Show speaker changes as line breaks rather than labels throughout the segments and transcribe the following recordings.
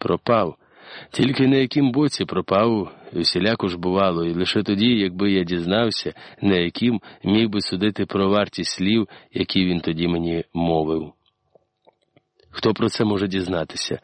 Пропав. Тільки на яким боці пропав, усіляко ж бувало, і лише тоді, якби я дізнався, на яким міг би судити про вартість слів, які він тоді мені мовив. Хто про це може дізнатися?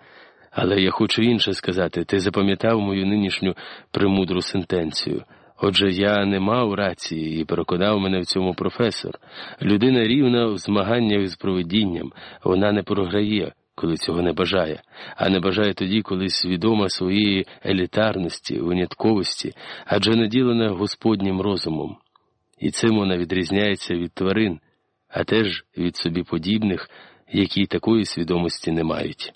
Але я хочу інше сказати ти запам'ятав мою нинішню премудру сентенцію. Отже, я не мав рації і переконав мене в цьому професор. Людина рівна в змаганнях з проведінням, вона не програє, коли цього не бажає, а не бажає тоді, коли свідома своєї елітарності, винятковості, адже наділена Господнім розумом. І цим вона відрізняється від тварин, а теж від собі подібних, які такої свідомості не мають.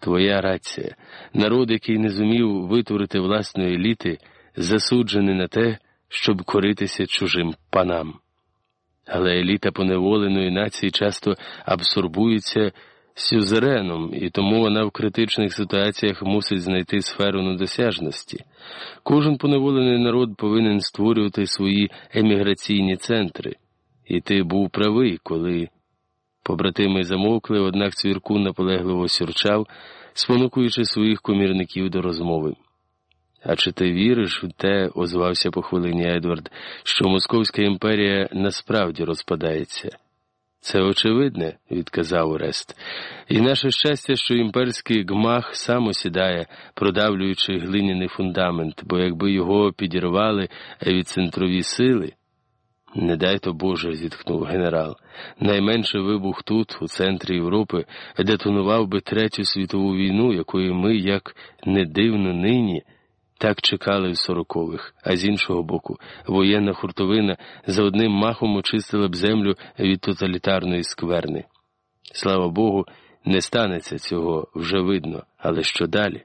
Твоя рація, народ, який не зумів витворити власної еліти, засуджений на те, щоб коритися чужим панам. Але еліта поневоленої нації часто абсорбується сюзереном, і тому вона в критичних ситуаціях мусить знайти сферу недосяжності. Кожен поневолений народ повинен створювати свої еміграційні центри, і ти був правий, коли. Побратими замовкли, однак цвірку наполегливо сюрчав, спонукуючи своїх комірників до розмови. А чи ти віриш в те, озвався по хвилині Едвард, що Московська імперія насправді розпадається? Це очевидне, відказав Орест, і наше щастя, що імперський гмах сам осідає, продавлюючи глиняний фундамент, бо якби його підірвали від центрові сили. Не дай то Боже, зітхнув генерал. Найменший вибух тут, у центрі Європи, детонував би Третю світову війну, якої ми, як не дивно нині, так чекали в сорокових, а з іншого боку, воєнна хуртовина за одним махом очистила б землю від тоталітарної скверни. Слава Богу, не станеться цього вже видно, але що далі?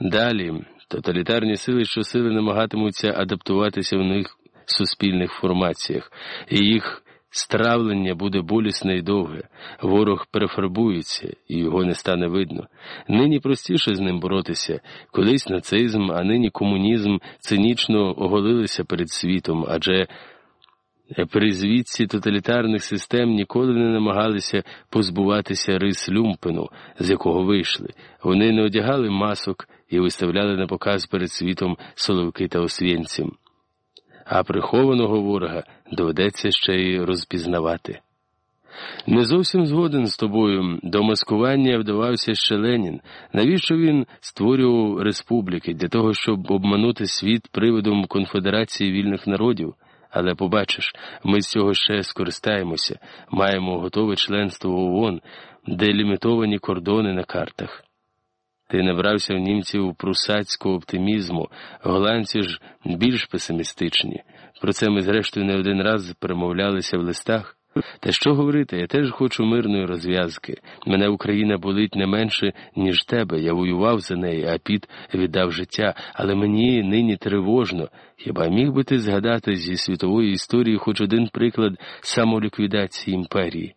Далі тоталітарні сили щосили намагатимуться адаптуватися в них суспільних формаціях, і їх стравлення буде болісне і довге, ворог перефарбується, і його не стане видно. Нині простіше з ним боротися, колись нацизм, а нині комунізм цинічно оголилися перед світом, адже при звідці тоталітарних систем ніколи не намагалися позбуватися рис люмпену, з якого вийшли. Вони не одягали масок і виставляли на показ перед світом соловки та освєнців а прихованого ворога доведеться ще й розпізнавати. Не зовсім згоден з тобою до маскування вдавався ще Ленін. Навіщо він створював республіки для того, щоб обманути світ приводом конфедерації вільних народів? Але побачиш, ми з цього ще скористаємося, маємо готове членство ООН, де лімітовані кордони на картах. Ти набрався в німців прусацького оптимізму, голландці ж більш песимістичні. Про це ми, зрештою, не один раз перемовлялися в листах. Та що говорити, я теж хочу мирної розв'язки. Мене Україна болить не менше, ніж тебе. Я воював за неї, а піт віддав життя, але мені нині тривожно. Хіба міг би ти згадати зі світової історії хоч один приклад самоліквідації імперії?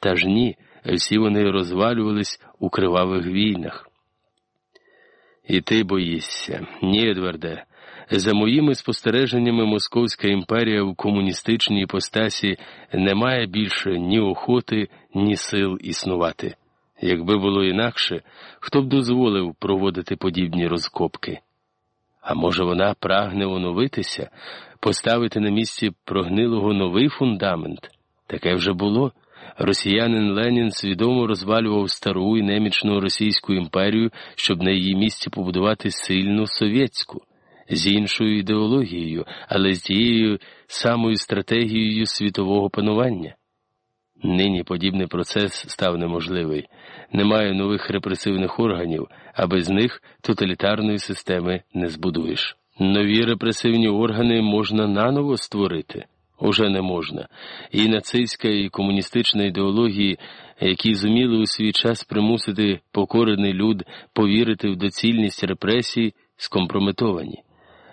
Та ж ні, всі вони розвалювались у кривавих війнах. І ти боїшся, ні, Едварде. За моїми спостереженнями, Московська імперія в комуністичній іпостасі не має більше ні охоти, ні сил існувати. Якби було інакше, хто б дозволив проводити подібні розкопки? А може, вона прагне оновитися, поставити на місці прогнилого новий фундамент? Таке вже було. Росіянин Ленін свідомо розвалював стару і немічну Російську імперію, щоб на її місці побудувати сильну совєтську, з іншою ідеологією, але з тією самою стратегією світового панування. Нині подібний процес став неможливий. Немає нових репресивних органів, а без них тоталітарної системи не збудуєш. Нові репресивні органи можна наново створити уже не можна, і нацистська і комуністична ідеології, які зуміли у свій час примусити покорений люд повірити в доцільність репресій, скомпрометовані,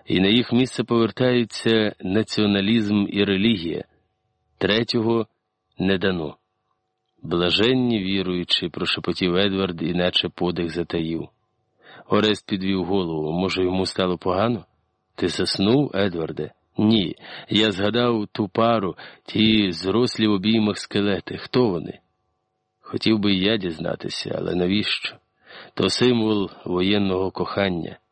і на їх місце повертаються націоналізм і релігія. Третього не дано. Блаженні віруючи, прошепотів Едвард, іначе подих затаїв. Орест підвів голову. Може, йому стало погано? Ти заснув, Едварде? Ні, я згадав ту пару, ті зрослі в обіймах скелети. Хто вони? Хотів би і я дізнатися, але навіщо? то символ воєнного кохання.